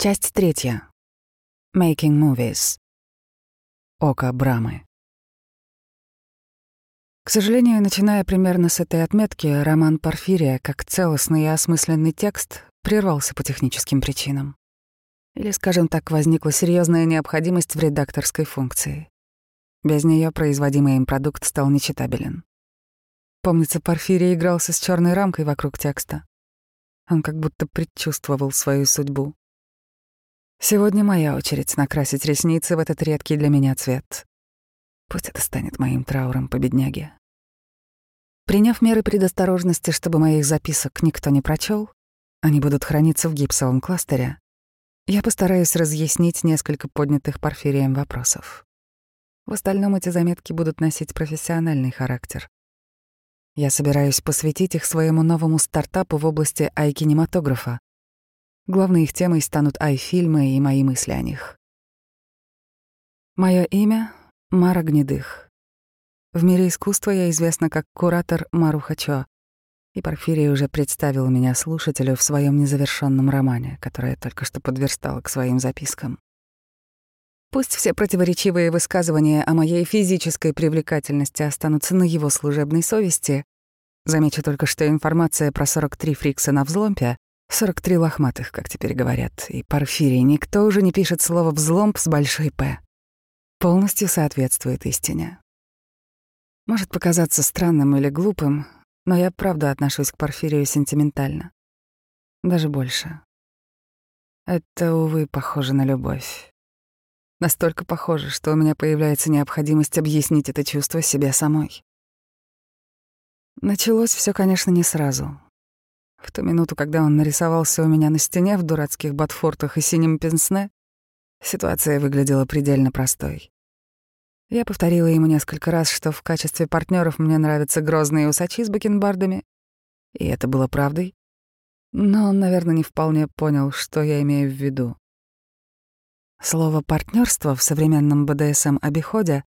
Часть третья. Making movies. Око Брамы. К сожалению, начиная примерно с этой отметки, роман «Порфирия» как целостный и осмысленный текст прервался по техническим причинам. Или, скажем так, возникла серьезная необходимость в редакторской функции. Без нее производимый им продукт стал нечитабелен. Помнится, Порфирий игрался с черной рамкой вокруг текста. Он как будто предчувствовал свою судьбу. Сегодня моя очередь накрасить ресницы в этот редкий для меня цвет. Пусть это станет моим трауром по бедняге. Приняв меры предосторожности, чтобы моих записок никто не прочел, они будут храниться в гипсовом кластере, я постараюсь разъяснить несколько поднятых порфирием вопросов. В остальном эти заметки будут носить профессиональный характер. Я собираюсь посвятить их своему новому стартапу в области ай-кинематографа, Главной их темой станут ай-фильмы и мои мысли о них. Мое имя — Мара Гнедых. В мире искусства я известна как куратор Мару Хачо, и Порфирий уже представил меня слушателю в своем незавершенном романе, который я только что подверстала к своим запискам. Пусть все противоречивые высказывания о моей физической привлекательности останутся на его служебной совести, замечу только, что информация про 43 фрикса на взломпе 43 лохматых, как теперь говорят, и Порфирий. Никто уже не пишет слово «взломб» с большой «П». Полностью соответствует истине. Может показаться странным или глупым, но я правда отношусь к Порфирию сентиментально. Даже больше. Это, увы, похоже на любовь. Настолько похоже, что у меня появляется необходимость объяснить это чувство себе самой. Началось все, конечно, не сразу. В ту минуту, когда он нарисовался у меня на стене в дурацких ботфортах и синем пенсне, ситуация выглядела предельно простой. Я повторила ему несколько раз, что в качестве партнеров мне нравятся грозные усачи с бакенбардами, и это было правдой. Но он, наверное, не вполне понял, что я имею в виду. Слово партнерство в современном БДСМ-обиходе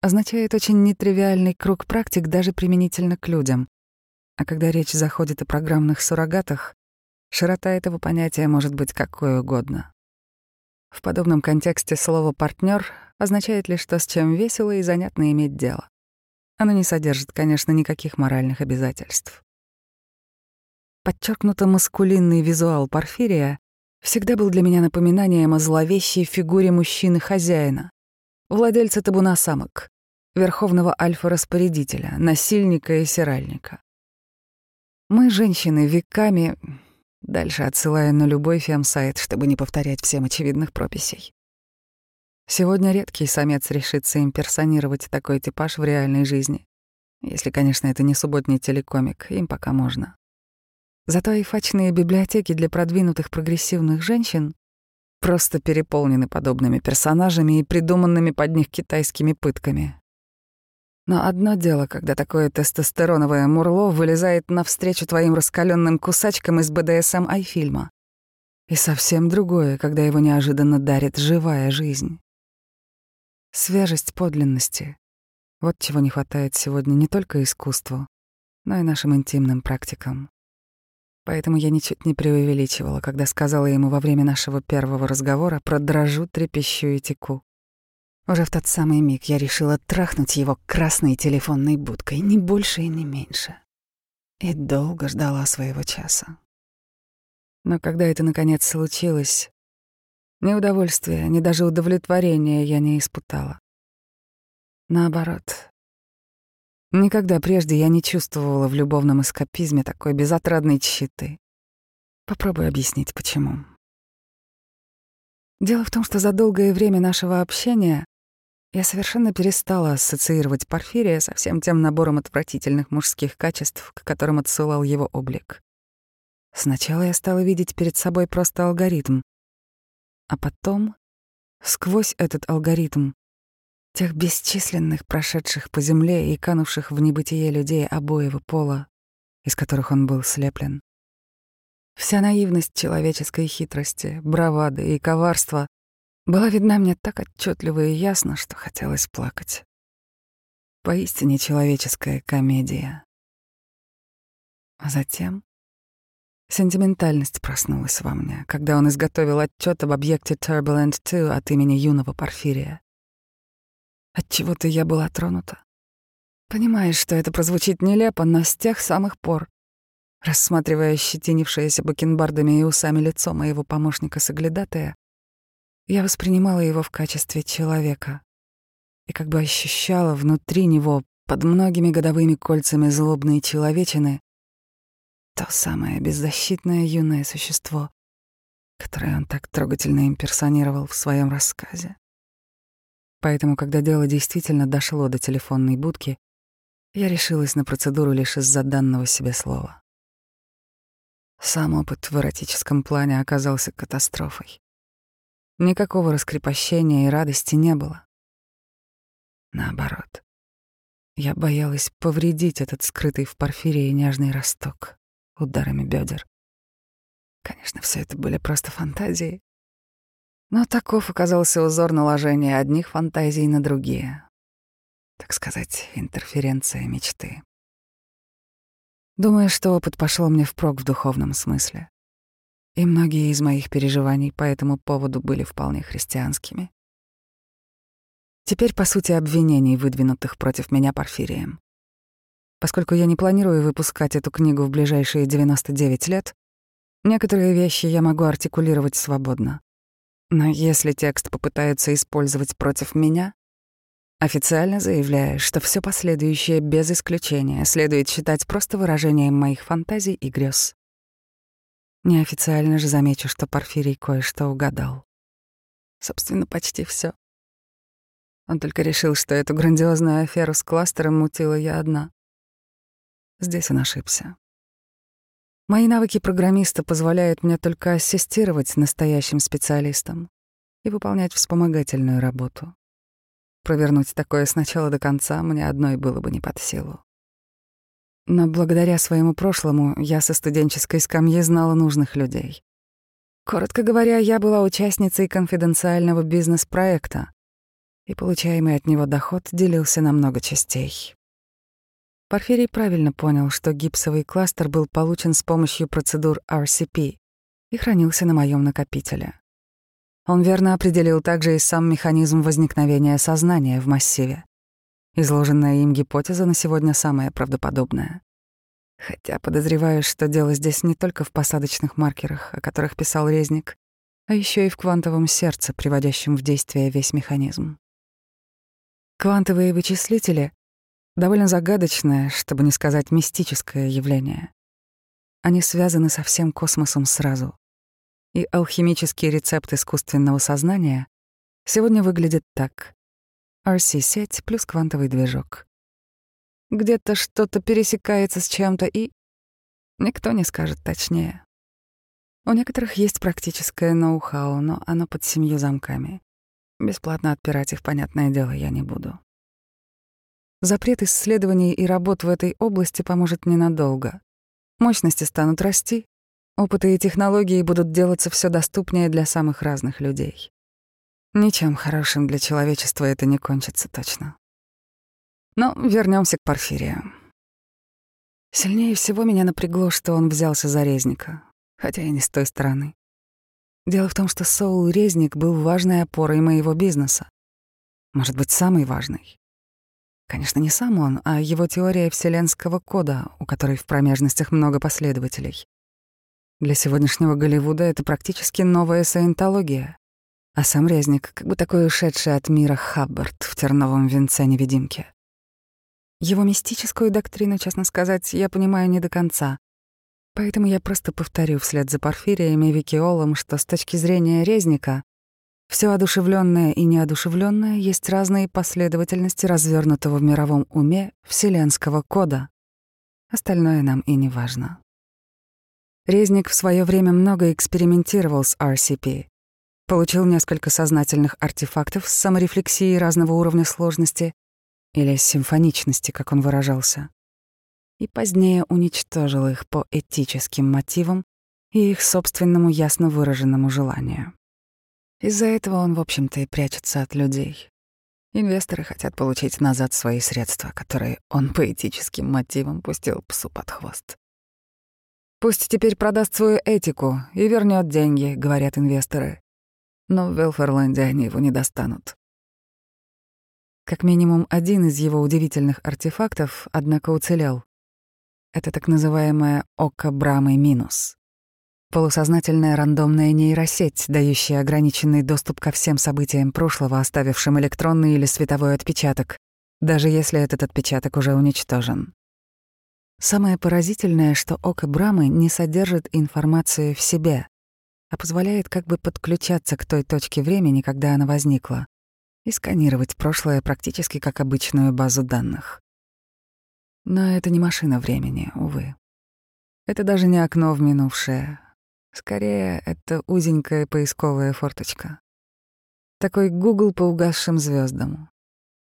означает очень нетривиальный круг практик даже применительно к людям. А когда речь заходит о программных суррогатах, широта этого понятия может быть какой угодно. В подобном контексте слово «партнер» означает лишь то, с чем весело и занятно иметь дело. Оно не содержит, конечно, никаких моральных обязательств. Подчеркнуто маскулинный визуал Порфирия всегда был для меня напоминанием о зловещей фигуре мужчины-хозяина, владельца табуна самок, верховного альфа-распорядителя, насильника и сиральника. Мы, женщины, веками, дальше отсылая на любой фем-сайт, чтобы не повторять всем очевидных прописей. Сегодня редкий самец решится имперсонировать такой типаж в реальной жизни. Если, конечно, это не субботний телекомик, им пока можно. Зато и фачные библиотеки для продвинутых прогрессивных женщин просто переполнены подобными персонажами и придуманными под них китайскими пытками. Но одно дело, когда такое тестостероновое мурло вылезает навстречу твоим раскаленным кусачкам из БДСМ айфильма. И совсем другое, когда его неожиданно дарит живая жизнь. Свежесть подлинности — вот чего не хватает сегодня не только искусству, но и нашим интимным практикам. Поэтому я ничуть не преувеличивала, когда сказала ему во время нашего первого разговора про дрожу, трепещу и теку. Уже в тот самый миг я решила трахнуть его красной телефонной будкой, ни больше и не меньше. И долго ждала своего часа. Но когда это наконец случилось, ни удовольствия, ни даже удовлетворения я не испытала. Наоборот. Никогда прежде я не чувствовала в любовном эскапизме такой безотрадной тщеты. Попробую объяснить, почему. Дело в том, что за долгое время нашего общения я совершенно перестала ассоциировать Порфирия со всем тем набором отвратительных мужских качеств, к которым отсылал его облик. Сначала я стала видеть перед собой просто алгоритм, а потом, сквозь этот алгоритм, тех бесчисленных прошедших по земле и канувших в небытие людей обоего пола, из которых он был слеплен. Вся наивность человеческой хитрости, бравады и коварства была видна мне так отчетливо и ясно, что хотелось плакать. Поистине человеческая комедия. А затем Сентиментальность проснулась во мне, когда он изготовил отчет об объекте Turbulent 2 от имени юного Порфирия. Отчего-то я была тронута. Понимаешь, что это прозвучит нелепо, но с тех самых пор, рассматривая щетинившееся бакенбардами и усами лицо моего помощника-соглядатая, я воспринимала его в качестве человека и как бы ощущала внутри него, под многими годовыми кольцами злобной человечины, то самое беззащитное юное существо, которое он так трогательно имперсонировал в своем рассказе. Поэтому, когда дело действительно дошло до телефонной будки, я решилась на процедуру лишь из-за данного себе слова. Сам опыт в эротическом плане оказался катастрофой. Никакого раскрепощения и радости не было. Наоборот, я боялась повредить этот скрытый в порфирии нежный росток ударами бедер. Конечно, все это были просто фантазии. Но таков оказался узор наложения одних фантазий на другие. Так сказать, интерференция мечты. Думаю, что опыт пошел мне впрок в духовном смысле. И многие из моих переживаний по этому поводу были вполне христианскими. Теперь, по сути, обвинений, выдвинутых против меня Порфирием. Поскольку я не планирую выпускать эту книгу в ближайшие 99 лет, некоторые вещи я могу артикулировать свободно. Но если текст попытаются использовать против меня, официально заявляю, что все последующее без исключения следует считать просто выражением моих фантазий и грез. Неофициально же замечу, что Порфирий кое-что угадал. Собственно, почти все. Он только решил, что эту грандиозную аферу с кластером мутила я одна. Здесь он ошибся. Мои навыки программиста позволяют мне только ассистировать настоящим специалистам и выполнять вспомогательную работу. Провернуть такое с начала до конца мне одной было бы не под силу. Но благодаря своему прошлому я со студенческой скамьи знала нужных людей. Коротко говоря, я была участницей конфиденциального бизнес-проекта, и получаемый от него доход делился на много частей. Порфирий правильно понял, что гипсовый кластер был получен с помощью процедур RCP и хранился на моем накопителе. Он верно определил также и сам механизм возникновения сознания в массиве. Изложенная им гипотеза на сегодня самая правдоподобная. Хотя подозреваю, что дело здесь не только в посадочных маркерах, о которых писал Резник, а еще и в квантовом сердце, приводящем в действие весь механизм. Квантовые вычислители Довольно загадочное, чтобы не сказать мистическое явление. Они связаны со всем космосом сразу. И алхимический рецепт искусственного сознания сегодня выглядит так. RC-сеть плюс квантовый движок. Где-то что-то пересекается с чем-то и... Никто не скажет точнее. У некоторых есть практическое ноу-хау, но оно под семью замками. Бесплатно отпирать их, понятное дело, я не буду. Запрет исследований и работ в этой области поможет ненадолго. Мощности станут расти, опыты и технологии будут делаться все доступнее для самых разных людей. Ничем хорошим для человечества это не кончится точно. Но вернемся к Порфирию. Сильнее всего меня напрягло, что он взялся за резника, хотя и не с той стороны. Дело в том, что Соул Резник был важной опорой моего бизнеса. Может быть, самый важный. Конечно, не сам он, а его теория вселенского кода, у которой в промежностях много последователей. Для сегодняшнего Голливуда это практически новая саентология. А сам Резник как бы такой ушедший от мира Хаббард в терновом венце невидимки. Его мистическую доктрину, честно сказать, я понимаю не до конца. Поэтому я просто повторю вслед за Порфирием и Викиолом, что с точки зрения Резника все одушевленное и неодушевленное есть разные последовательности развернутого в мировом уме вселенского кода. Остальное нам и не важно. Резник в свое время много экспериментировал с RCP, получил несколько сознательных артефактов с саморефлексией разного уровня сложности или симфоничности, как он выражался, и позднее уничтожил их по этическим мотивам и их собственному ясно выраженному желанию. Из-за этого он, в общем-то, и прячется от людей. Инвесторы хотят получить назад свои средства, которые он по этическим мотивам пустил псу под хвост. Пусть теперь продаст свою этику и вернет деньги, говорят инвесторы. Но в Велферленде они его не достанут. Как минимум один из его удивительных артефактов, однако, уцелел. Это так называемое «Око Брамы минус». Полусознательная рандомная нейросеть, дающая ограниченный доступ ко всем событиям прошлого, оставившим электронный или световой отпечаток, даже если этот отпечаток уже уничтожен. Самое поразительное, что око Брамы не содержит информацию в себе, а позволяет как бы подключаться к той точке времени, когда она возникла, и сканировать прошлое практически как обычную базу данных. Но это не машина времени, увы. Это даже не окно в минувшее, Скорее, это узенькая поисковая форточка. Такой Google по угасшим звездам,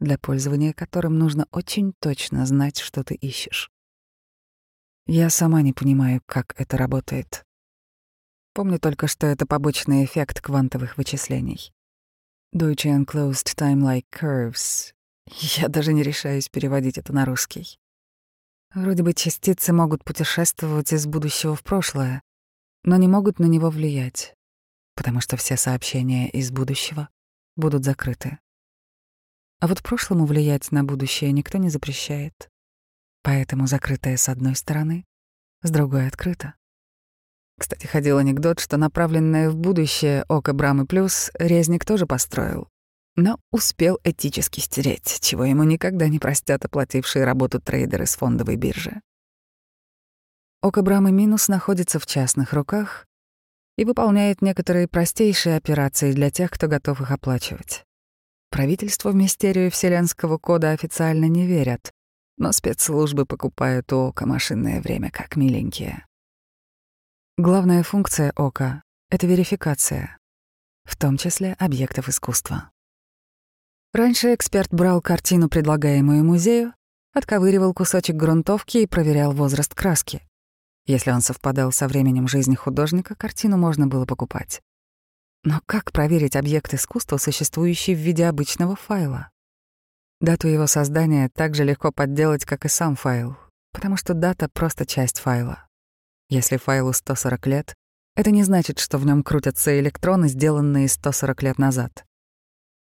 для пользования которым нужно очень точно знать, что ты ищешь. Я сама не понимаю, как это работает. Помню только, что это побочный эффект квантовых вычислений. Deutsche Enclosed Time-like Curves. Я даже не решаюсь переводить это на русский. Вроде бы частицы могут путешествовать из будущего в прошлое, но не могут на него влиять, потому что все сообщения из будущего будут закрыты. А вот прошлому влиять на будущее никто не запрещает. Поэтому закрытое с одной стороны, с другой открыто. Кстати, ходил анекдот, что направленное в будущее око Брамы Плюс резник тоже построил, но успел этически стереть, чего ему никогда не простят оплатившие работу трейдеры с фондовой биржи. Око Брамы Минус находится в частных руках и выполняет некоторые простейшие операции для тех, кто готов их оплачивать. Правительство в мистерию Вселенского кода официально не верят, но спецслужбы покупают у Ока машинное время как миленькие. Главная функция Ока — это верификация, в том числе объектов искусства. Раньше эксперт брал картину, предлагаемую музею, отковыривал кусочек грунтовки и проверял возраст краски. Если он совпадал со временем жизни художника, картину можно было покупать. Но как проверить объект искусства, существующий в виде обычного файла? Дату его создания так же легко подделать, как и сам файл, потому что дата — просто часть файла. Если файлу 140 лет, это не значит, что в нем крутятся электроны, сделанные 140 лет назад.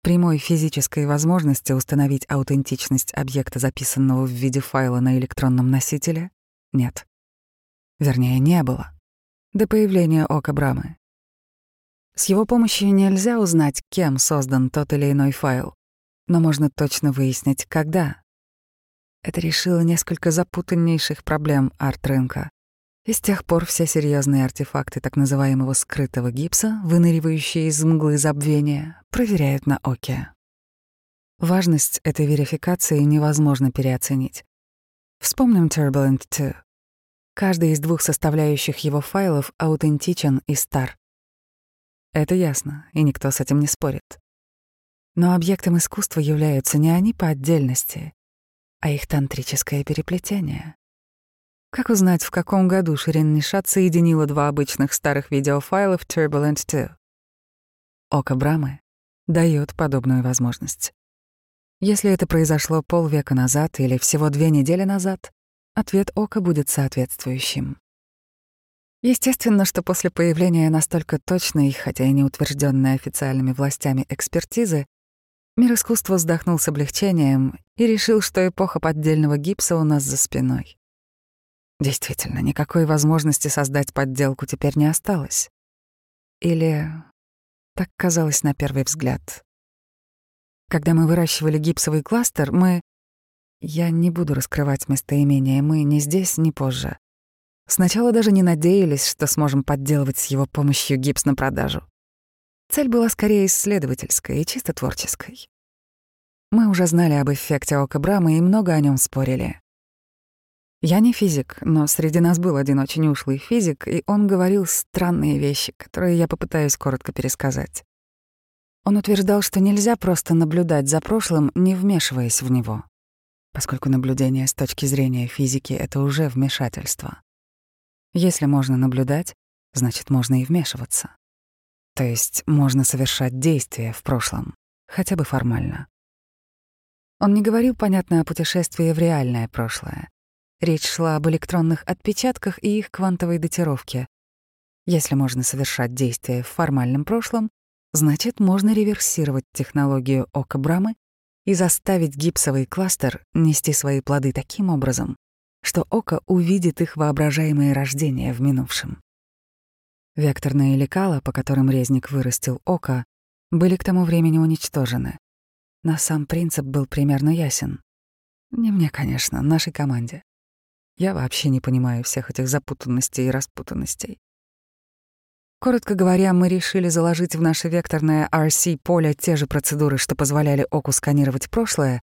Прямой физической возможности установить аутентичность объекта, записанного в виде файла на электронном носителе, нет. Вернее, не было. До появления Ока Брамы. С его помощью нельзя узнать, кем создан тот или иной файл, но можно точно выяснить, когда. Это решило несколько запутаннейших проблем арт-рынка. И с тех пор все серьезные артефакты так называемого скрытого гипса, выныривающие из мглы забвения, проверяют на Оке. Важность этой верификации невозможно переоценить. Вспомним Turbulent 2. Каждый из двух составляющих его файлов аутентичен и стар. Это ясно, и никто с этим не спорит. Но объектом искусства являются не они по отдельности, а их тантрическое переплетение. Как узнать, в каком году Ширин Нишат соединила два обычных старых видеофайлов Turbulent 2? Око Брамы дает подобную возможность. Если это произошло полвека назад или всего две недели назад, ответ Ока будет соответствующим. Естественно, что после появления настолько точной, хотя и не утвержденной официальными властями экспертизы, мир искусства вздохнул с облегчением и решил, что эпоха поддельного гипса у нас за спиной. Действительно, никакой возможности создать подделку теперь не осталось. Или так казалось на первый взгляд. Когда мы выращивали гипсовый кластер, мы я не буду раскрывать местоимение «мы» ни здесь, ни позже. Сначала даже не надеялись, что сможем подделывать с его помощью гипс на продажу. Цель была скорее исследовательской и чисто творческой. Мы уже знали об эффекте ока Брамы и много о нем спорили. Я не физик, но среди нас был один очень ушлый физик, и он говорил странные вещи, которые я попытаюсь коротко пересказать. Он утверждал, что нельзя просто наблюдать за прошлым, не вмешиваясь в него поскольку наблюдение с точки зрения физики — это уже вмешательство. Если можно наблюдать, значит, можно и вмешиваться. То есть можно совершать действия в прошлом, хотя бы формально. Он не говорил, понятно, о путешествии в реальное прошлое. Речь шла об электронных отпечатках и их квантовой датировке. Если можно совершать действия в формальном прошлом, значит, можно реверсировать технологию ока Брамы и заставить гипсовый кластер нести свои плоды таким образом, что око увидит их воображаемые рождения в минувшем. Векторные лекала, по которым резник вырастил око, были к тому времени уничтожены. Но сам принцип был примерно ясен. Не мне, конечно, нашей команде. Я вообще не понимаю всех этих запутанностей и распутанностей. Коротко говоря, мы решили заложить в наше векторное RC-поле те же процедуры, что позволяли оку сканировать прошлое,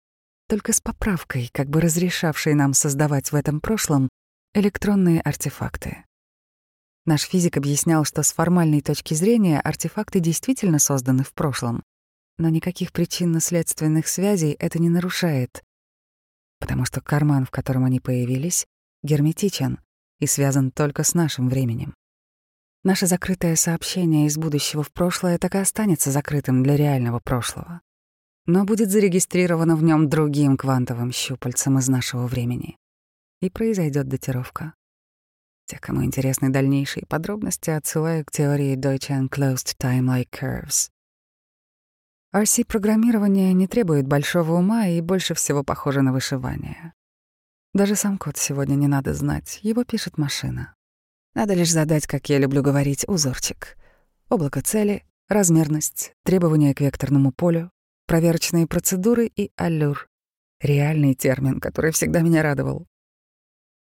только с поправкой, как бы разрешавшей нам создавать в этом прошлом электронные артефакты. Наш физик объяснял, что с формальной точки зрения артефакты действительно созданы в прошлом, но никаких причинно-следственных связей это не нарушает, потому что карман, в котором они появились, герметичен и связан только с нашим временем. Наше закрытое сообщение из будущего в прошлое так и останется закрытым для реального прошлого, но будет зарегистрировано в нем другим квантовым щупальцем из нашего времени. И произойдет датировка. Те, кому интересны дальнейшие подробности, отсылаю к теории Deutsche Enclosed Time-like Curves. RC-программирование не требует большого ума и больше всего похоже на вышивание. Даже сам код сегодня не надо знать, его пишет машина. Надо лишь задать, как я люблю говорить, узорчик. Облако цели, размерность, требования к векторному полю, проверочные процедуры и аллюр. Реальный термин, который всегда меня радовал.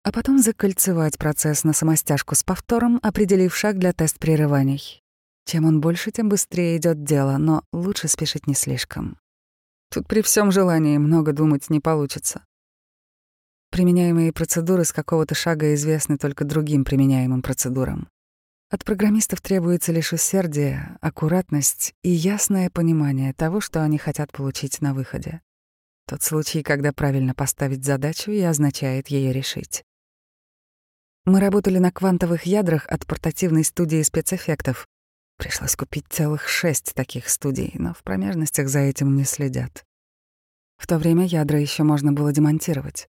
А потом закольцевать процесс на самостяжку с повтором, определив шаг для тест-прерываний. Чем он больше, тем быстрее идет дело, но лучше спешить не слишком. Тут при всем желании много думать не получится. Применяемые процедуры с какого-то шага известны только другим применяемым процедурам. От программистов требуется лишь усердие, аккуратность и ясное понимание того, что они хотят получить на выходе. Тот случай, когда правильно поставить задачу и означает ее решить. Мы работали на квантовых ядрах от портативной студии спецэффектов. Пришлось купить целых шесть таких студий, но в промежностях за этим не следят. В то время ядра еще можно было демонтировать.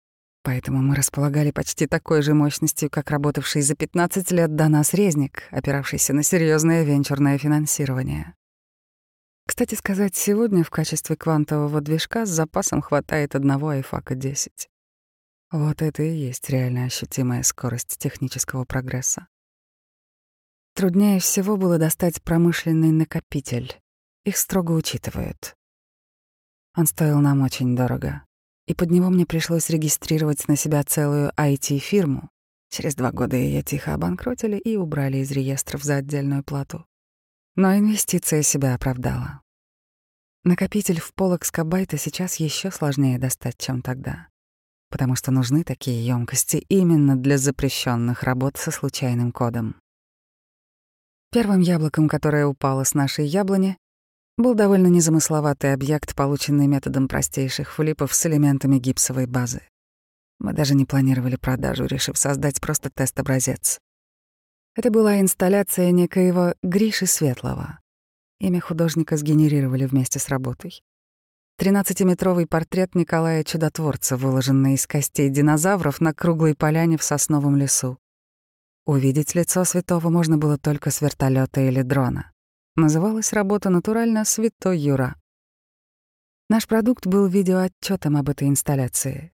Поэтому мы располагали почти такой же мощностью, как работавший за 15 лет до нас резник, опиравшийся на серьезное венчурное финансирование. Кстати сказать, сегодня в качестве квантового движка с запасом хватает одного айфака 10. Вот это и есть реально ощутимая скорость технического прогресса. Труднее всего было достать промышленный накопитель. Их строго учитывают. Он стоил нам очень дорого и под него мне пришлось регистрировать на себя целую IT-фирму. Через два года ее тихо обанкротили и убрали из реестров за отдельную плату. Но инвестиция себя оправдала. Накопитель в пол экскабайта сейчас еще сложнее достать, чем тогда, потому что нужны такие емкости именно для запрещенных работ со случайным кодом. Первым яблоком, которое упало с нашей яблони, был довольно незамысловатый объект, полученный методом простейших флипов с элементами гипсовой базы. Мы даже не планировали продажу, решив создать просто тест-образец. Это была инсталляция некоего Гриши Светлого. Имя художника сгенерировали вместе с работой. Тринадцатиметровый портрет Николая Чудотворца, выложенный из костей динозавров на круглой поляне в сосновом лесу. Увидеть лицо святого можно было только с вертолета или дрона. Называлась работа натурально «Святой Юра». Наш продукт был видеоотчетом об этой инсталляции.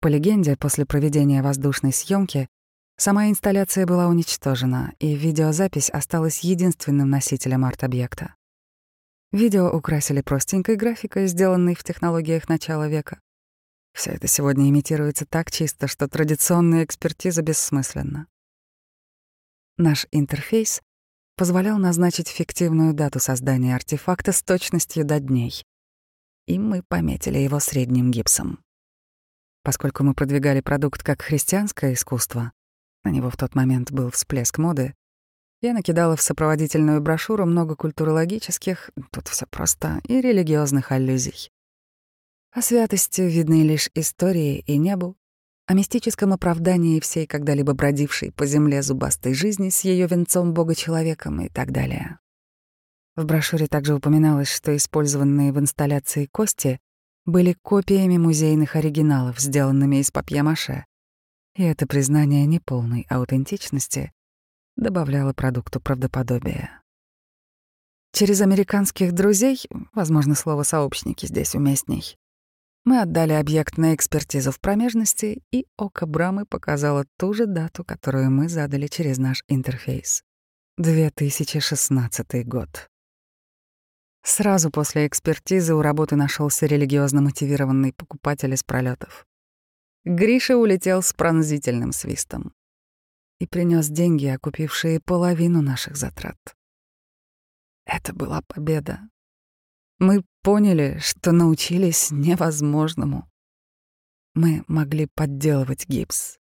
По легенде, после проведения воздушной съемки сама инсталляция была уничтожена, и видеозапись осталась единственным носителем арт-объекта. Видео украсили простенькой графикой, сделанной в технологиях начала века. Все это сегодня имитируется так чисто, что традиционная экспертиза бессмысленна. Наш интерфейс позволял назначить фиктивную дату создания артефакта с точностью до дней. И мы пометили его средним гипсом. Поскольку мы продвигали продукт как христианское искусство, на него в тот момент был всплеск моды, я накидала в сопроводительную брошюру много культурологических, тут все просто, и религиозных аллюзий. О святости видны лишь истории и небу, о мистическом оправдании всей когда-либо бродившей по земле зубастой жизни с ее венцом бога-человеком и так далее. В брошюре также упоминалось, что использованные в инсталляции кости были копиями музейных оригиналов, сделанными из папье-маше. И это признание неполной аутентичности добавляло продукту правдоподобия. Через американских друзей, возможно, слово «сообщники» здесь уместней, мы отдали объект на экспертизу в промежности, и око Брамы показало ту же дату, которую мы задали через наш интерфейс. 2016 год. Сразу после экспертизы у работы нашелся религиозно мотивированный покупатель из пролетов. Гриша улетел с пронзительным свистом и принес деньги, окупившие половину наших затрат. Это была победа. Мы поняли, что научились невозможному. Мы могли подделывать гипс.